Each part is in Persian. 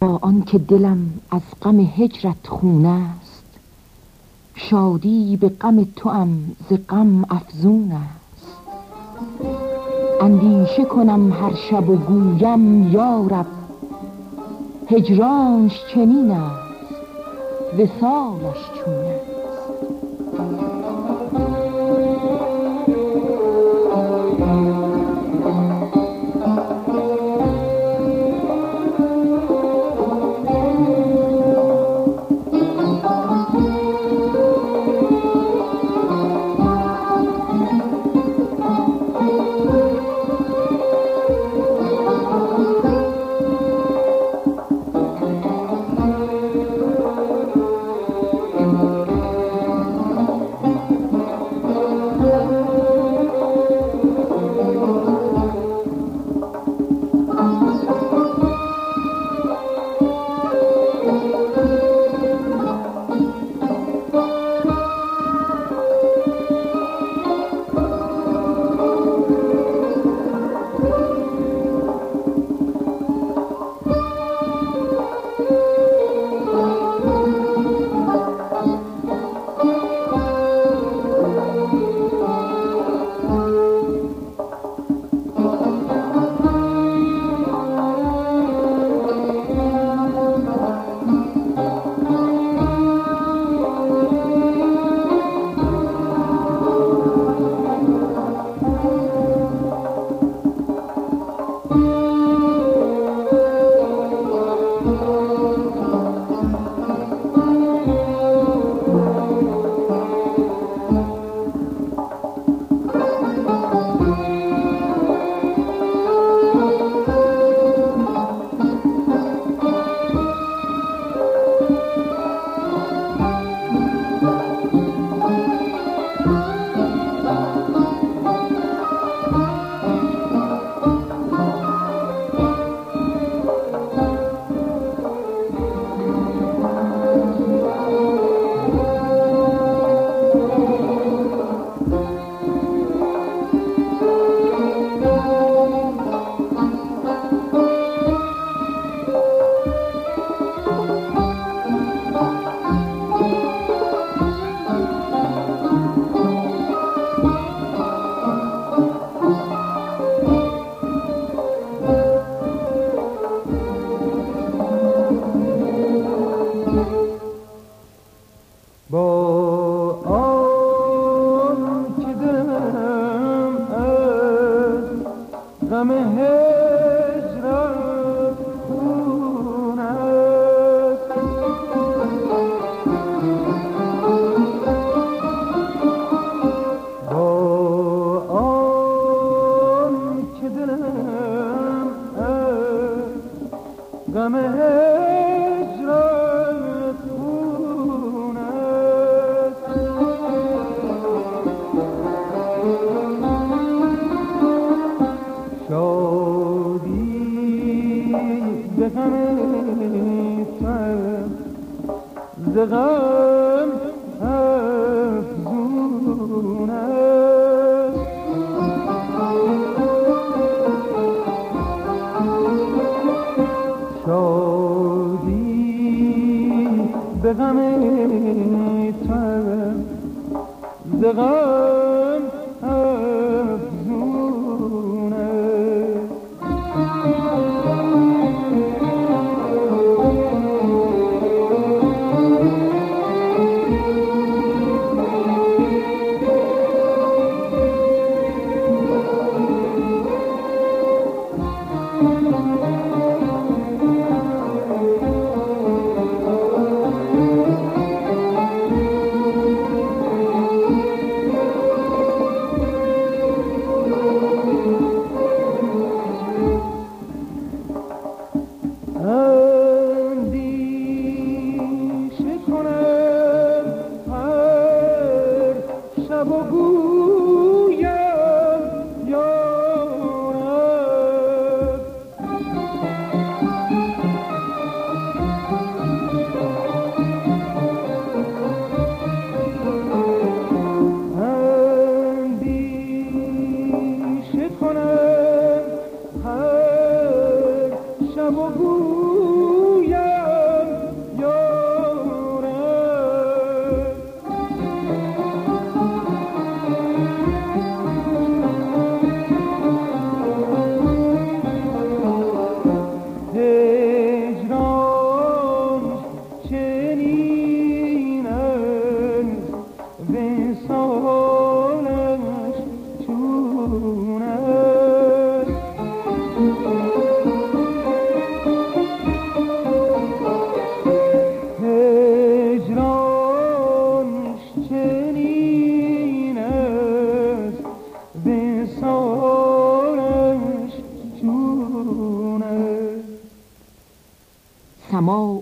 با آنکه دلم از غم هجرت خون است. شادی به غم توام ز غم افزون است. اندیشه کنم هر شب و گویم یارب هجرانش چنین است وصالش چون است کنم هر شب و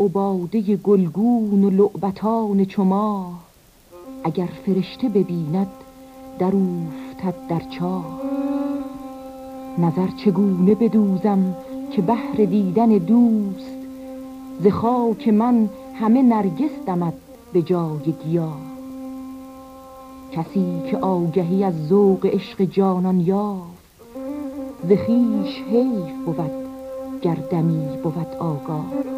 و باده گلگون و لعبتان چما اگر فرشته ببیند در اوفتد در چاه. نظر چگونه بدوزم که بهر دیدن دوست ز خاک من همه نرگس دمد به جای گیاه. کسی که آگهی از ذوق عشق جانان یافت ز خویش حیف بود گر دمی بود آگاه.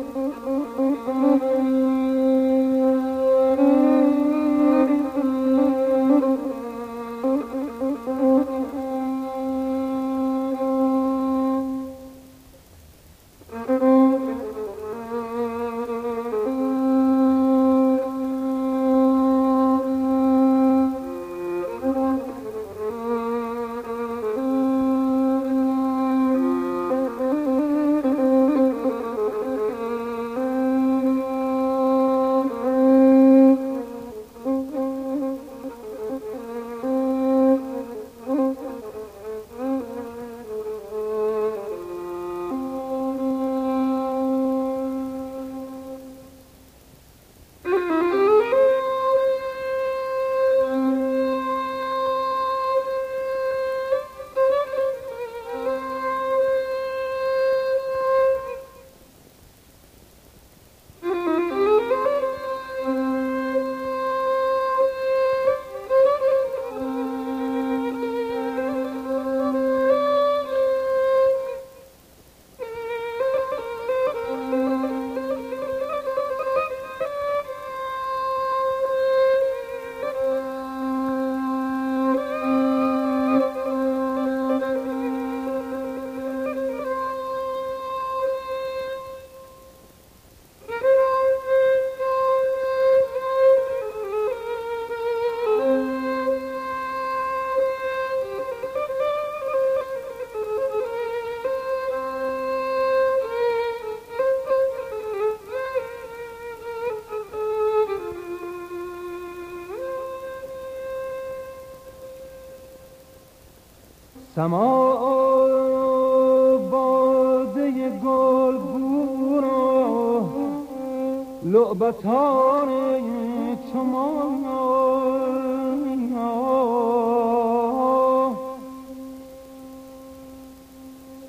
سما باده گل بورا لعبتان چما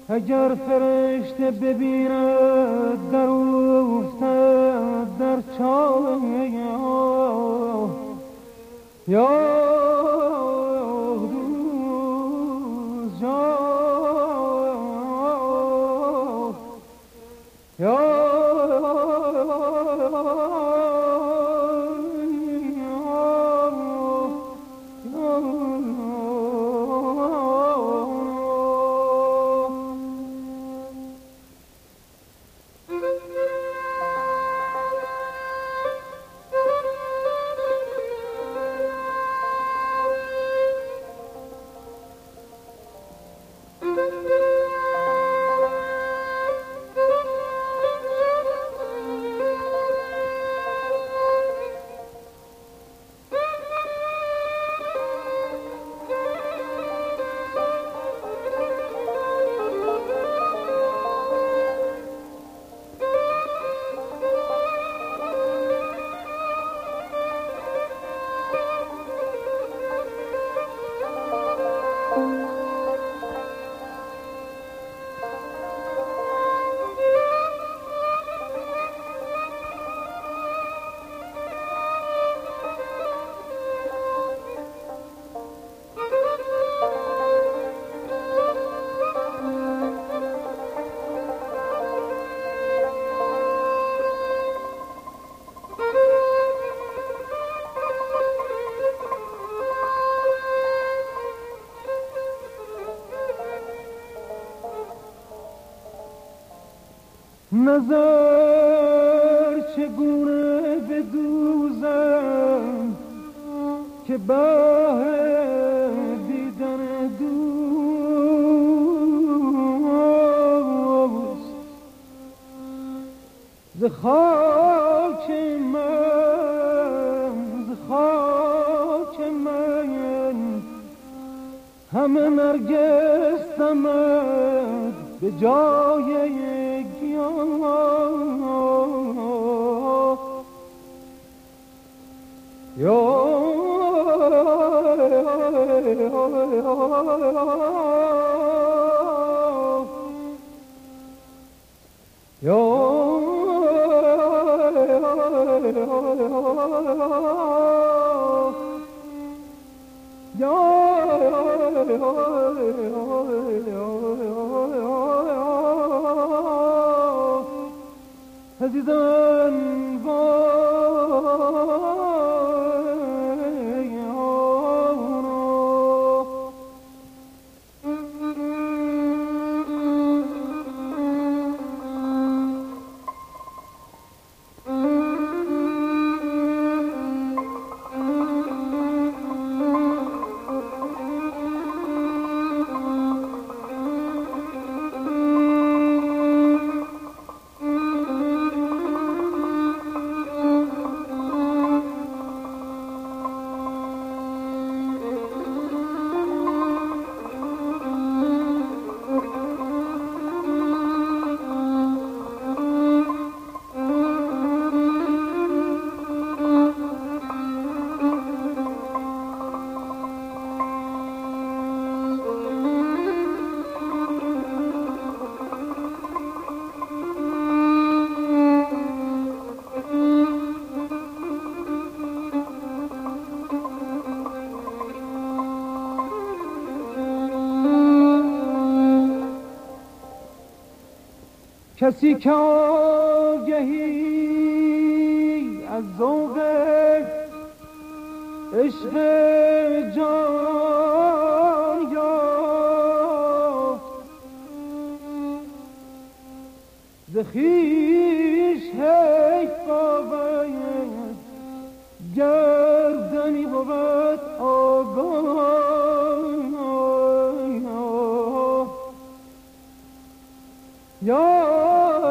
اگر فرشته ببیند در افتد در چاه یا نظر چگونه بدوزم که باه دیدن دوست؟ ز خاک من ز خاک من همه نرگستم به جای عزیزان کسی که آگهی از ذوق عشق جان یافت. ز خویش باید گردنی بود آگاه. یا زخیش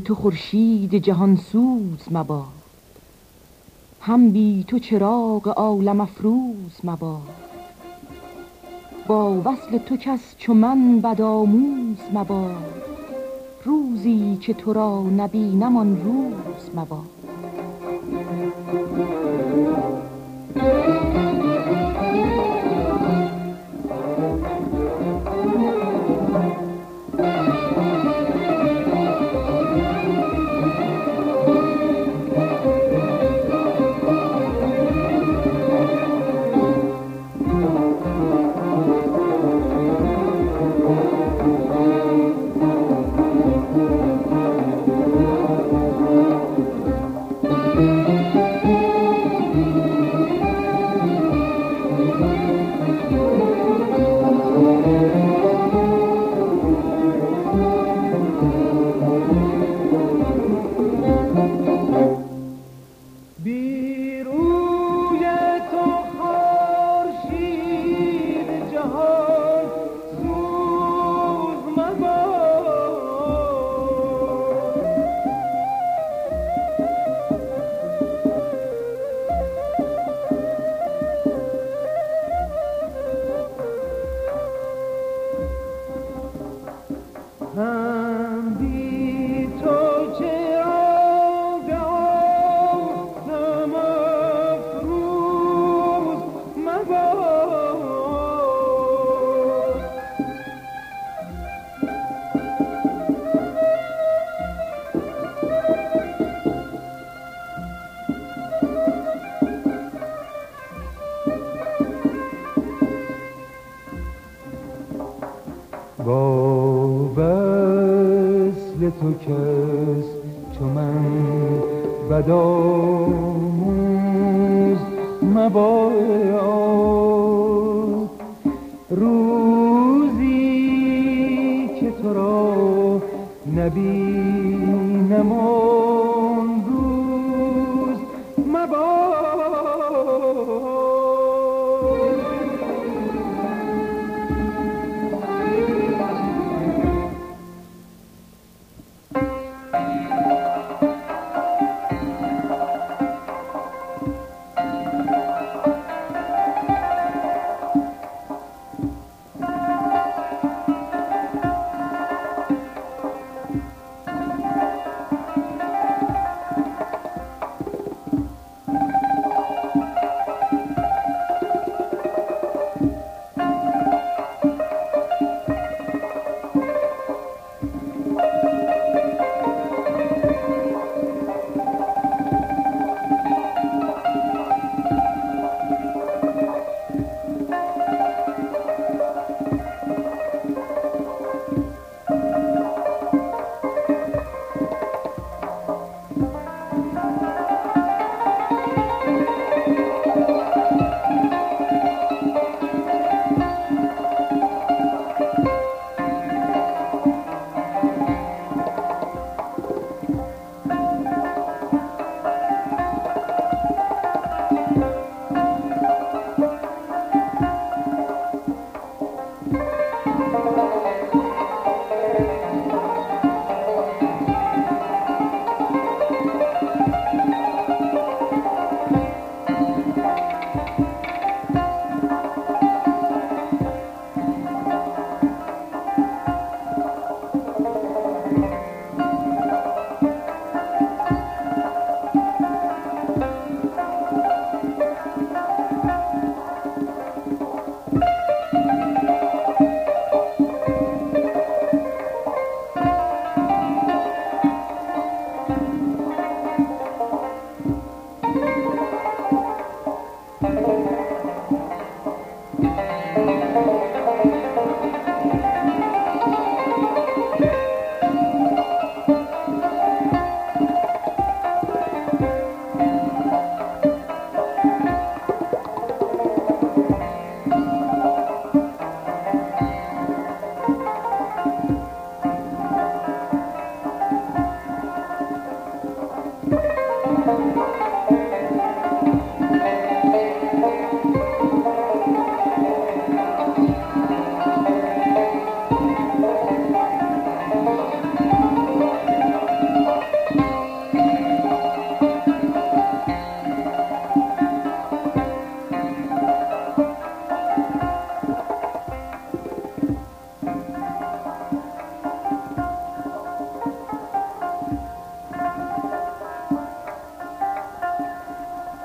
تو خورشید جهان سوز مباد. هم بی تو چراغ عالم افروز مباد. با وصل تو کس چو من بدآموز مباد. روزی که تو را نبینم آن روز مباد.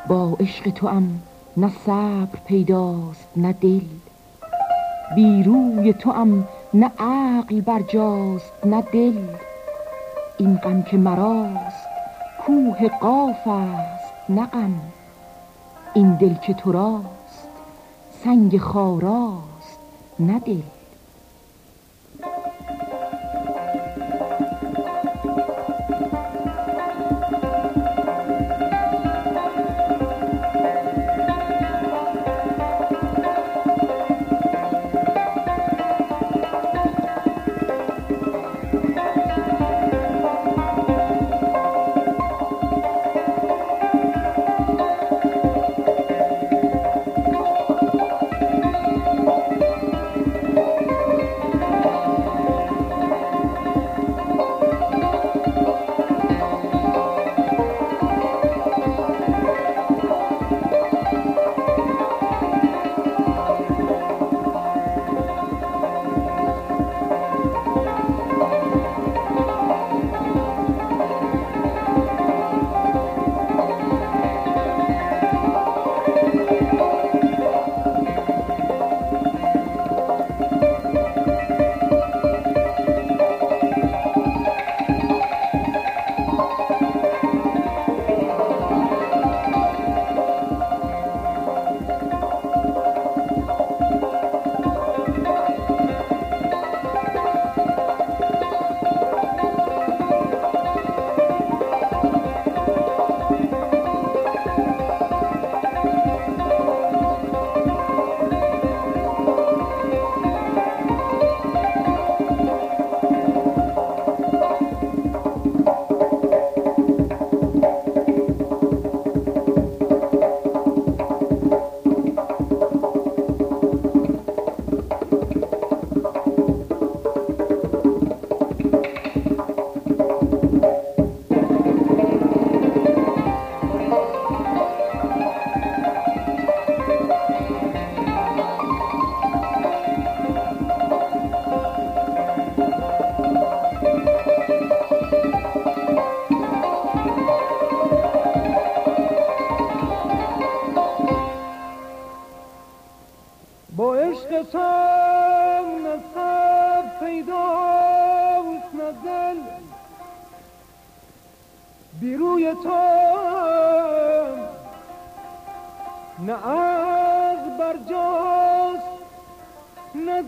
با عشق تو ام نه صبر پیداست نه دل. بی روی تو ام نه عقل برجاست نه دل. این غم که مراست کوه قاف است نه غم. این دل که تو راست سنگ خاراست نه دل. نه از برجاست نه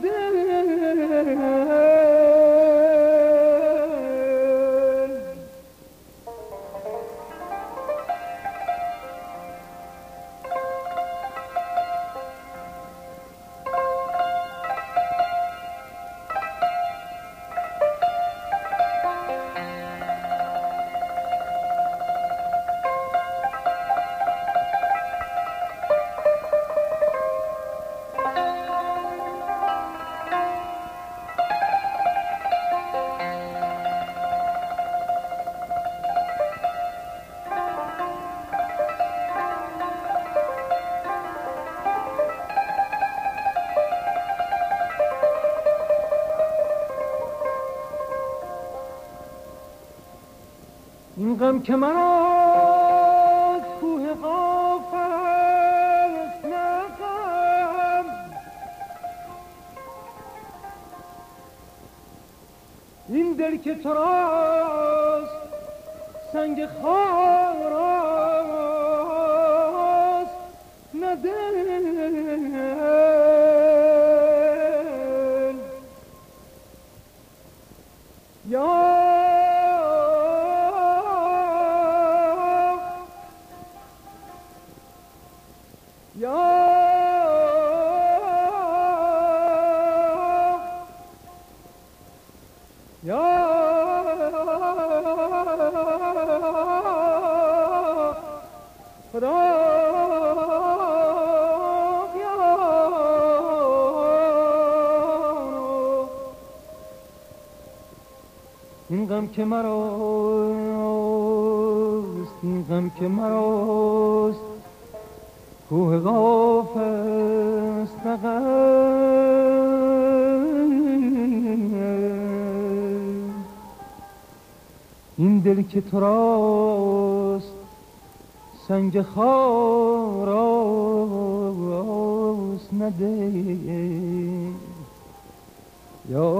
این غم که من از کوه قاف است این دل که تو سنگ خار این غم که مراست این غم که مراست کوه غاف است این دل که تو راست سنگ خاراست نده یا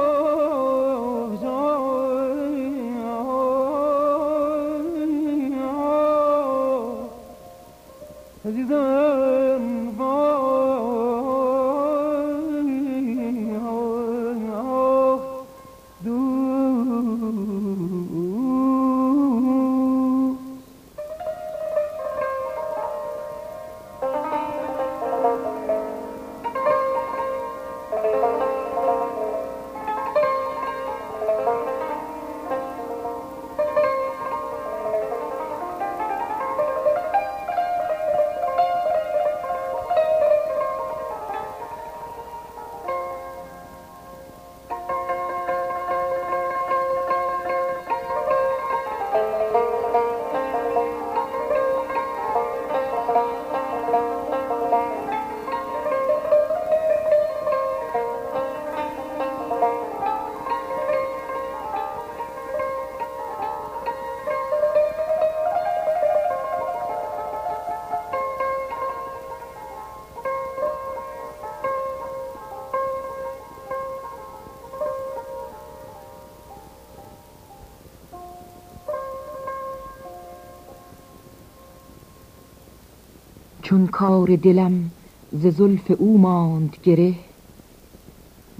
چون کار دلم ز زلف او ماند گره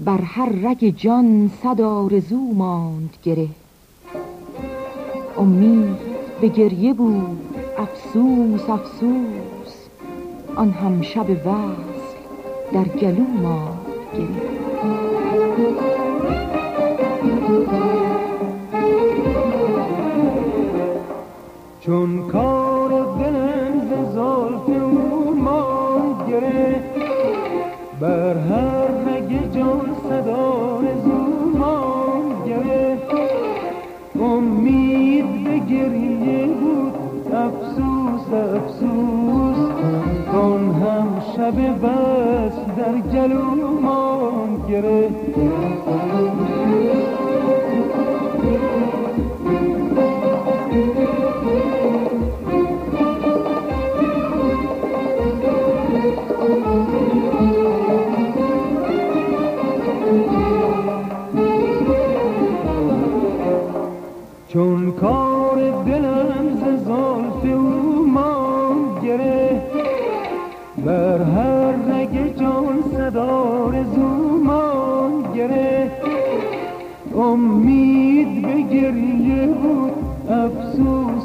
بر هر رگ جان صد آرزو ماند گره. امید به گریه بود افسوس افسوس آن هم شب وصل در گلو ماند گره. چون کار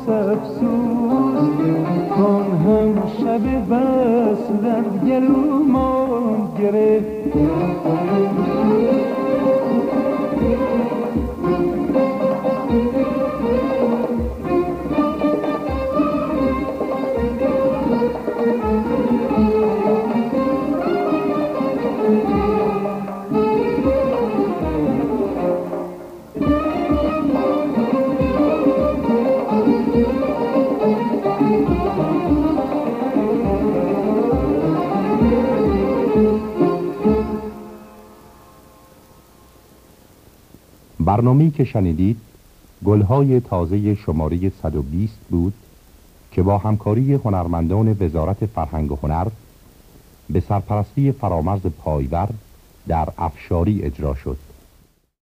افسوس کن هم شب بس در گلومان گرفت. که شنیدید گلهای تازه شماره 120 بود که با همکاری هنرمندان وزارت فرهنگ و هنر به سرپرستی فرامرز پایور در افشاری اجرا شد.